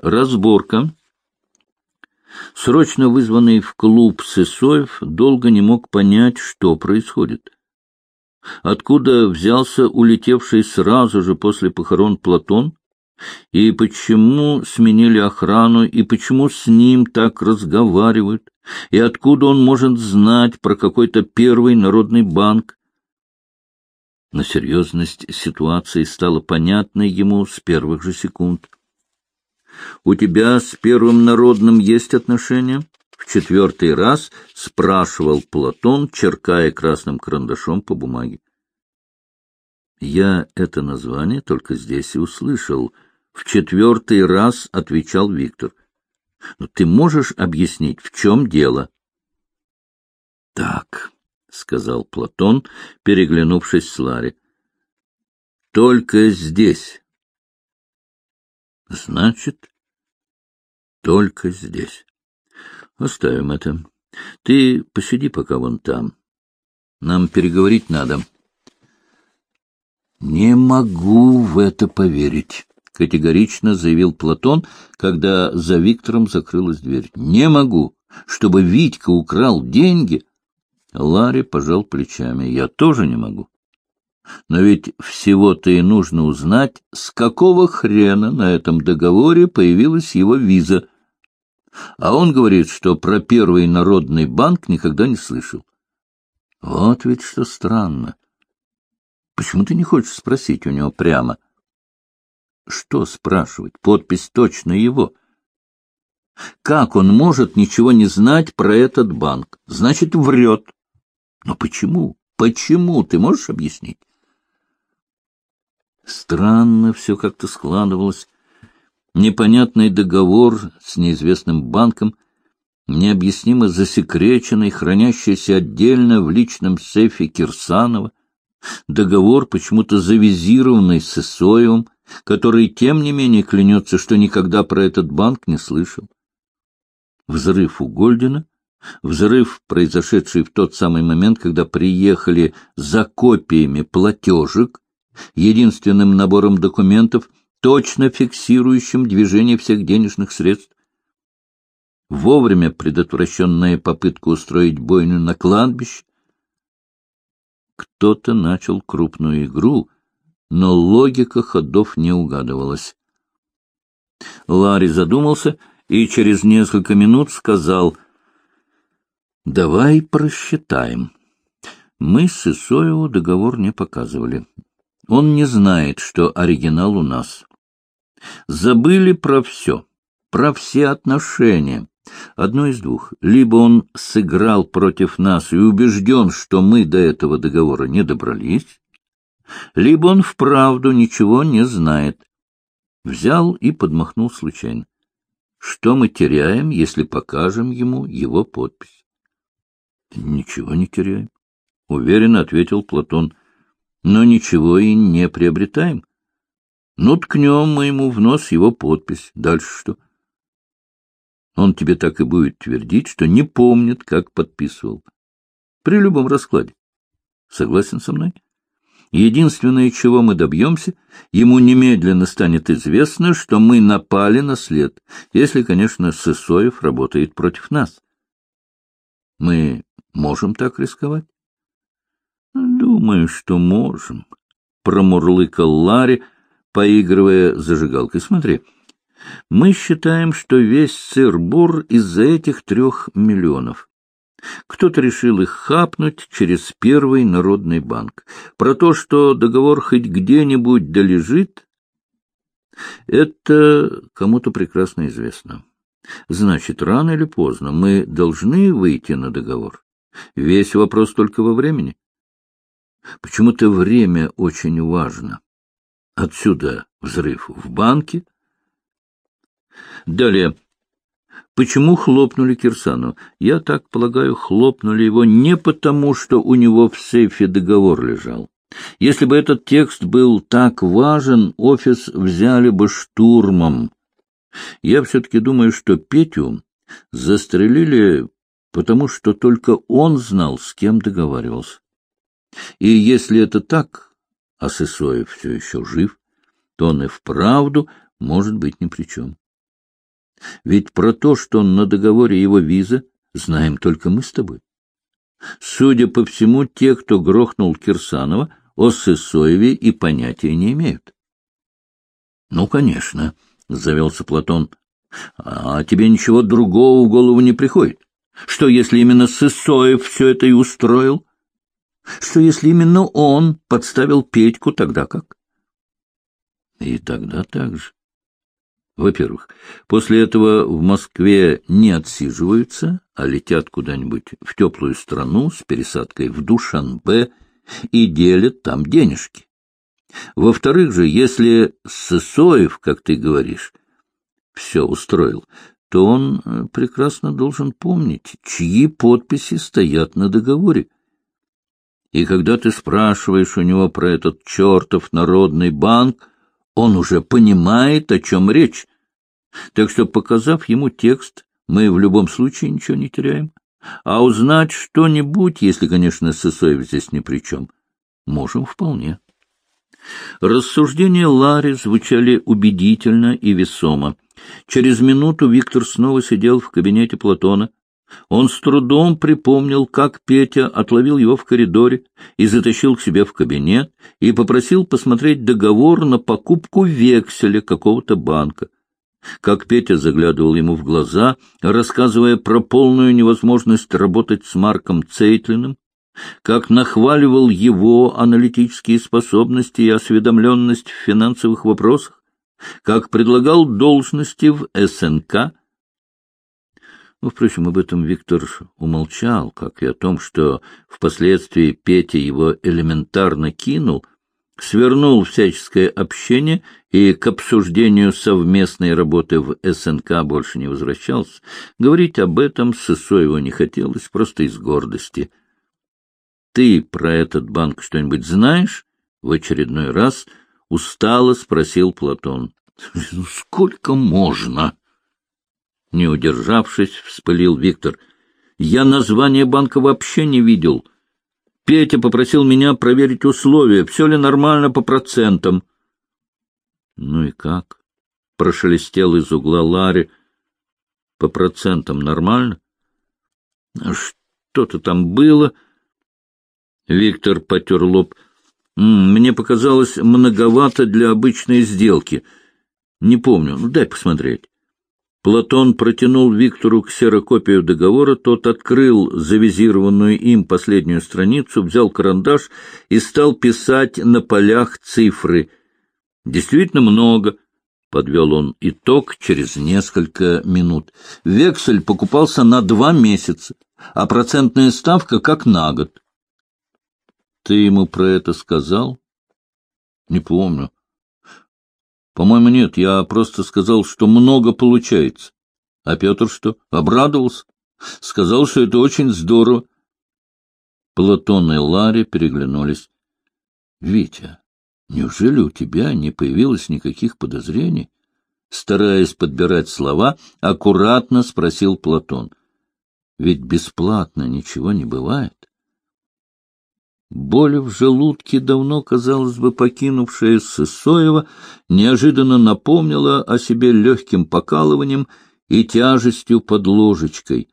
Разборка. Срочно вызванный в клуб Сысоев долго не мог понять, что происходит. Откуда взялся улетевший сразу же после похорон Платон? И почему сменили охрану, и почему с ним так разговаривают? И откуда он может знать про какой-то первый народный банк? Но серьезность ситуации стала понятной ему с первых же секунд. «У тебя с первым народным есть отношения?» В четвертый раз спрашивал Платон, черкая красным карандашом по бумаге. Я это название только здесь и услышал. В четвертый раз отвечал Виктор. Но ты можешь объяснить, в чем дело? Так, — сказал Платон, переглянувшись с Ларри. — Только здесь. — Значит, только здесь. Оставим это. Ты посиди пока вон там. Нам переговорить надо. — Не могу в это поверить, — категорично заявил Платон, когда за Виктором закрылась дверь. — Не могу, чтобы Витька украл деньги Ларри пожал плечами. Я тоже не могу. Но ведь всего-то и нужно узнать, с какого хрена на этом договоре появилась его виза. А он говорит, что про Первый народный банк никогда не слышал. Вот ведь что странно. Почему ты не хочешь спросить у него прямо? Что спрашивать? Подпись точно его. Как он может ничего не знать про этот банк? Значит, врет. Но почему? Почему? Ты можешь объяснить? Странно все как-то складывалось. Непонятный договор с неизвестным банком, необъяснимо засекреченный, хранящийся отдельно в личном сейфе Кирсанова, договор, почему-то завизированный с Исоевым, который, тем не менее, клянется, что никогда про этот банк не слышал. Взрыв у Гольдена — Взрыв, произошедший в тот самый момент, когда приехали за копиями платежек, единственным набором документов, точно фиксирующим движение всех денежных средств. Вовремя предотвращенная попытка устроить бойню на кладбище. Кто-то начал крупную игру, но логика ходов не угадывалась. Ларри задумался и через несколько минут сказал — Давай просчитаем. Мы с Исоеву договор не показывали. Он не знает, что оригинал у нас. Забыли про все, про все отношения. Одно из двух. Либо он сыграл против нас и убежден, что мы до этого договора не добрались, либо он вправду ничего не знает. Взял и подмахнул случайно. Что мы теряем, если покажем ему его подпись? — Ничего не теряем, — уверенно ответил Платон. — Но ничего и не приобретаем. Ну, ткнем мы ему в нос его подпись. Дальше что? Он тебе так и будет твердить, что не помнит, как подписывал. При любом раскладе. Согласен со мной? Единственное, чего мы добьемся, ему немедленно станет известно, что мы напали на след, если, конечно, Сысоев работает против нас. Мы Можем так рисковать? — Думаю, что можем, — промурлыкал Ларри, поигрывая зажигалкой. — Смотри, мы считаем, что весь сыр-бур из-за этих трех миллионов. Кто-то решил их хапнуть через Первый народный банк. Про то, что договор хоть где-нибудь долежит, это кому-то прекрасно известно. Значит, рано или поздно мы должны выйти на договор. Весь вопрос только во времени. Почему-то время очень важно. Отсюда взрыв в банке. Далее. Почему хлопнули Кирсану? Я так полагаю, хлопнули его не потому, что у него в сейфе договор лежал. Если бы этот текст был так важен, офис взяли бы штурмом. Я все-таки думаю, что Петю застрелили потому что только он знал, с кем договаривался. И если это так, а Сысоев все еще жив, то он и вправду может быть ни при чем. Ведь про то, что на договоре его виза, знаем только мы с тобой. Судя по всему, те, кто грохнул Кирсанова, о Сысоеве и понятия не имеют. — Ну, конечно, — завелся Платон. — А тебе ничего другого в голову не приходит? Что, если именно Сысоев все это и устроил? Что, если именно он подставил Петьку тогда как? И тогда так же. Во-первых, после этого в Москве не отсиживаются, а летят куда-нибудь в теплую страну с пересадкой в Душанбе и делят там денежки. Во-вторых же, если Сысоев, как ты говоришь, все устроил, то он э, прекрасно должен помнить, чьи подписи стоят на договоре. И когда ты спрашиваешь у него про этот чертов народный банк, он уже понимает, о чем речь. Так что, показав ему текст, мы в любом случае ничего не теряем. А узнать что-нибудь, если, конечно, Сысоев здесь ни при чем, можем вполне. Рассуждения Ларри звучали убедительно и весомо. Через минуту Виктор снова сидел в кабинете Платона. Он с трудом припомнил, как Петя отловил его в коридоре и затащил к себе в кабинет и попросил посмотреть договор на покупку векселя какого-то банка. Как Петя заглядывал ему в глаза, рассказывая про полную невозможность работать с Марком Цейтлиным, как нахваливал его аналитические способности и осведомленность в финансовых вопросах, как предлагал должности в СНК. Ну, впрочем, об этом Виктор умолчал, как и о том, что впоследствии Петя его элементарно кинул, свернул всяческое общение и к обсуждению совместной работы в СНК больше не возвращался. Говорить об этом Сысоеву не хотелось, просто из гордости — ты про этот банк что-нибудь знаешь? В очередной раз устало спросил Платон. «Ну, — Сколько можно? Не удержавшись, вспылил Виктор. — Я название банка вообще не видел. Петя попросил меня проверить условия, все ли нормально по процентам. — Ну и как? — прошелестел из угла Ларри. — По процентам нормально? — Что-то там было... Виктор потер лоб. «Мне показалось многовато для обычной сделки. Не помню. Ну, дай посмотреть». Платон протянул Виктору ксерокопию договора, тот открыл завизированную им последнюю страницу, взял карандаш и стал писать на полях цифры. «Действительно много», — подвел он итог через несколько минут. «Вексель покупался на два месяца, а процентная ставка как на год». Ты ему про это сказал? Не помню. По-моему, нет. Я просто сказал, что много получается. А Петр что? Обрадовался? Сказал, что это очень здорово. Платон и Ларри переглянулись. — Витя, неужели у тебя не появилось никаких подозрений? Стараясь подбирать слова, аккуратно спросил Платон. — Ведь бесплатно ничего не бывает. Боль в желудке, давно, казалось бы, покинувшая Сысоева, неожиданно напомнила о себе легким покалыванием и тяжестью под ложечкой.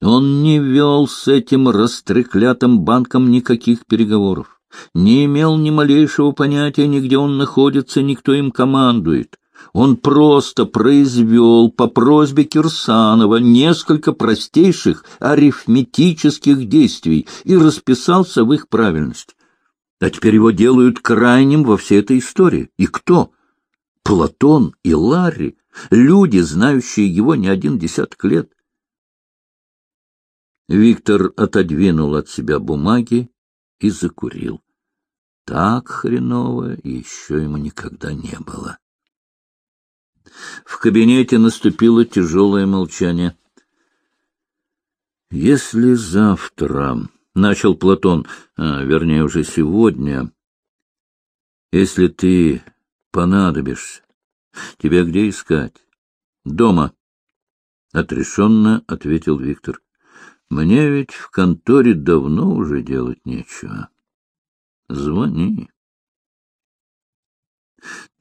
Он не вел с этим растреклятым банком никаких переговоров, не имел ни малейшего понятия, ни где он находится, ни кто им командует. Он просто произвел по просьбе Кирсанова несколько простейших арифметических действий и расписался в их правильности. А теперь его делают крайним во всей этой истории. И кто? Платон и Ларри, люди, знающие его не один десяток лет. Виктор отодвинул от себя бумаги и закурил. Так хреново еще ему никогда не было. В кабинете наступило тяжелое молчание. «Если завтра...» — начал Платон, а, вернее, уже сегодня. «Если ты понадобишься, тебя где искать?» «Дома», — отрешенно ответил Виктор. «Мне ведь в конторе давно уже делать нечего. Звони». —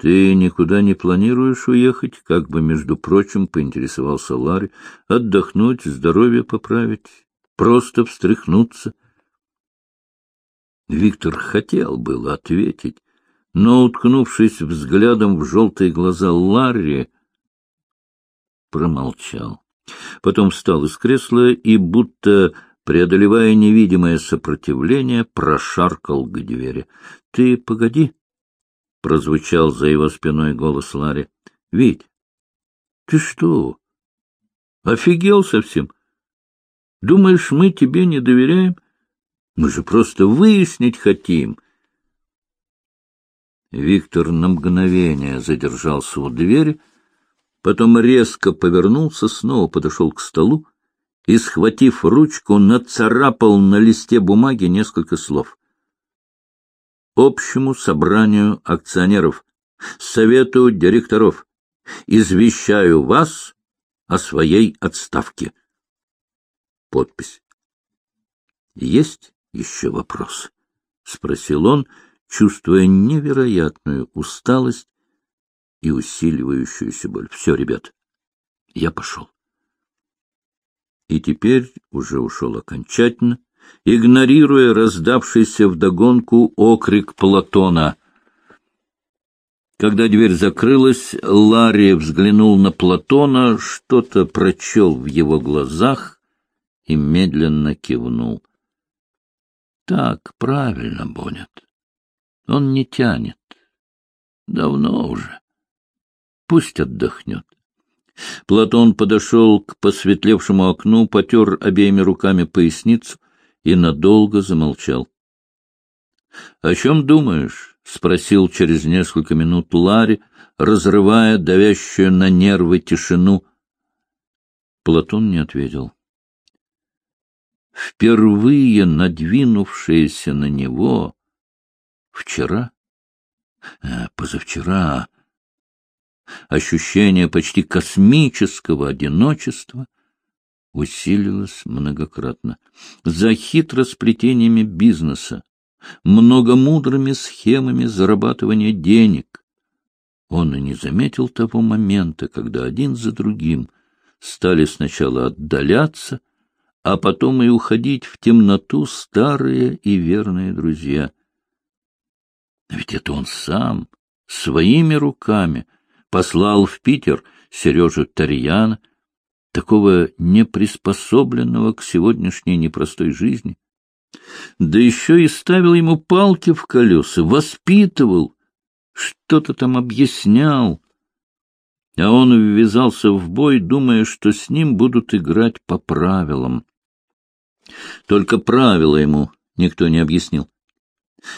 Ты никуда не планируешь уехать? — как бы, между прочим, поинтересовался Ларри. — Отдохнуть, здоровье поправить, просто встряхнуться. Виктор хотел было ответить, но, уткнувшись взглядом в желтые глаза Ларри, промолчал. Потом встал из кресла и, будто преодолевая невидимое сопротивление, прошаркал к двери. — Ты погоди, — прозвучал за его спиной голос Ларри. — Вить, ты что? Офигел совсем? Думаешь, мы тебе не доверяем? Мы же просто выяснить хотим. Виктор на мгновение задержался у двери, потом резко повернулся, снова подошел к столу и, схватив ручку, нацарапал на листе бумаги несколько слов. Общему собранию акционеров, совету директоров, извещаю вас о своей отставке. Подпись. Есть еще вопрос? — спросил он, чувствуя невероятную усталость и усиливающуюся боль. — Все, ребят, я пошел. И теперь уже ушел окончательно, игнорируя раздавшийся вдогонку окрик Платона. Когда дверь закрылась, Ларри взглянул на Платона, что-то прочел в его глазах и медленно кивнул. — Так, правильно, Бонет. Он не тянет. Давно уже. Пусть отдохнет. Платон подошел к посветлевшему окну, потер обеими руками поясницу и надолго замолчал. — О чем думаешь? — спросил через несколько минут Ларри, разрывая давящую на нервы тишину. Платон не ответил. Впервые надвинувшееся на него вчера, э, позавчера, ощущение почти космического одиночества усилилось многократно. За хитросплетениями бизнеса, многомудрыми схемами зарабатывания денег. Он и не заметил того момента, когда один за другим стали сначала отдаляться, а потом и уходить в темноту старые и верные друзья. Ведь это он сам, своими руками, послал в Питер Сережу Тарьяна, такого неприспособленного к сегодняшней непростой жизни. Да еще и ставил ему палки в колеса, воспитывал, что-то там объяснял. А он ввязался в бой, думая, что с ним будут играть по правилам. Только правила ему никто не объяснил.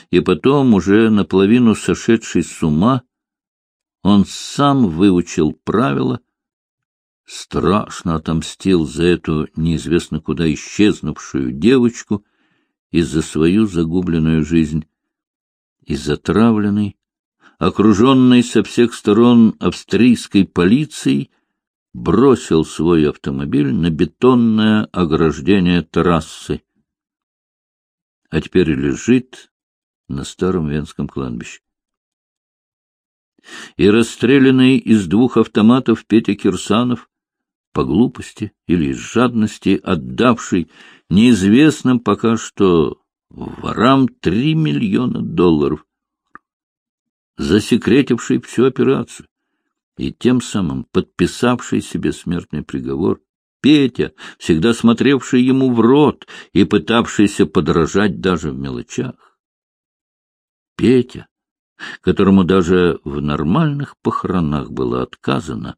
И потом, уже наполовину сошедший с ума, он сам выучил правила, страшно отомстил за эту неизвестно куда исчезнувшую девочку и за свою загубленную жизнь. И затравленный, окруженный со всех сторон австрийской полицией, бросил свой автомобиль на бетонное ограждение трассы. А теперь лежит на старом венском кладбище и расстрелянный из двух автоматов Петя Кирсанов, по глупости или из жадности отдавший неизвестным пока что ворам три миллиона долларов, засекретивший всю операцию и тем самым подписавший себе смертный приговор, Петя, всегда смотревший ему в рот и пытавшийся подражать даже в мелочах. Петя, которому даже в нормальных похоронах было отказано,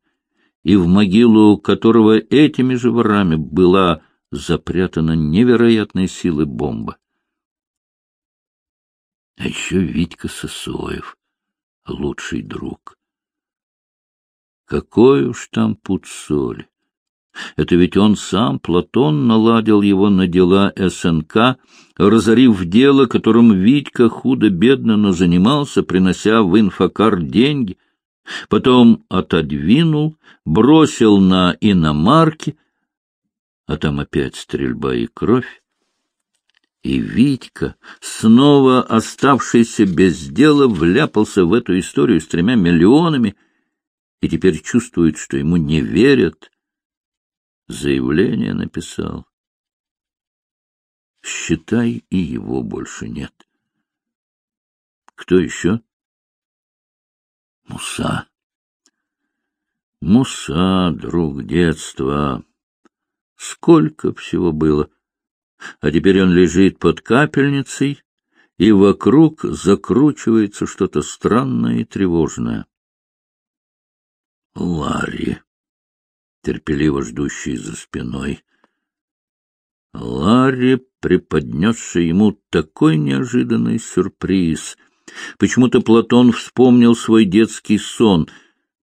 и в могилу которого этими же ворами была запрятана невероятной силы бомба. А еще Витька Сосоев, лучший друг. Какой уж там соли! Это ведь он сам, Платон, наладил его на дела СНК, разорив дело, которым Витька худо-бедно, но занимался, принося в инфокар деньги, потом отодвинул, бросил на иномарки, а там опять стрельба и кровь. И Витька, снова оставшийся без дела, вляпался в эту историю с тремя миллионами и теперь чувствует, что ему не верят. Заявление написал. Считай, и его больше нет. Кто еще? Муса. Муса, друг детства. Сколько всего было. А теперь он лежит под капельницей, и вокруг закручивается что-то странное и тревожное. Ларри, терпеливо ждущий за спиной. Ларри, преподнесший ему такой неожиданный сюрприз. Почему-то Платон вспомнил свой детский сон —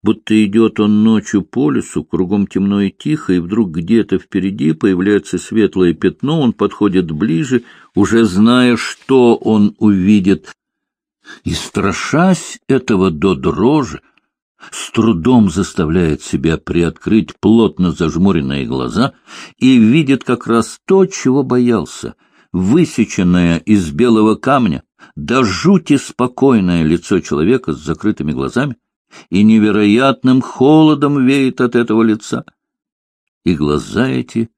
будто идет он ночью по лесу, кругом темно и тихо, и вдруг где-то впереди появляется светлое пятно, он подходит ближе, уже зная, что он увидит, и, страшась этого до дрожи, с трудом заставляет себя приоткрыть плотно зажмуренные глаза и видит как раз то, чего боялся, высеченное из белого камня, до жути спокойное лицо человека с закрытыми глазами, и невероятным холодом веет от этого лица. И глаза эти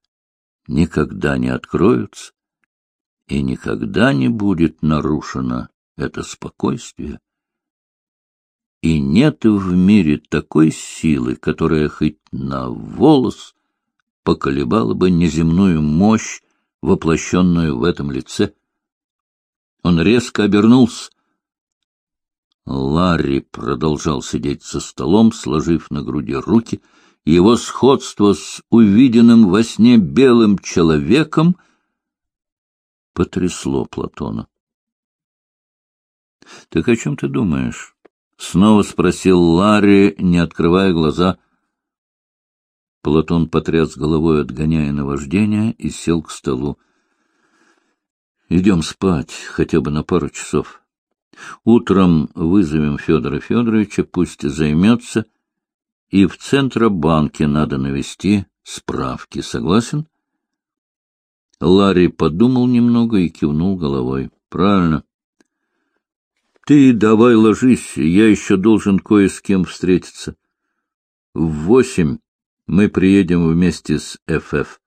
никогда не откроются, и никогда не будет нарушено это спокойствие. И нет в мире такой силы, которая хоть на волос поколебала бы неземную мощь, воплощенную в этом лице. Он резко обернулся, Ларри продолжал сидеть за столом, сложив на груди руки. Его сходство с увиденным во сне белым человеком потрясло Платона. — Так о чем ты думаешь? — снова спросил Ларри, не открывая глаза. Платон потряс головой, отгоняя наваждение, и сел к столу. — Идем спать, хотя бы на пару часов. Утром вызовем Федора Федоровича, пусть займется, и в Центробанке надо навести справки. Согласен? Ларри подумал немного и кивнул головой. — Правильно. — Ты давай ложись, я еще должен кое с кем встретиться. В восемь мы приедем вместе с ФФ.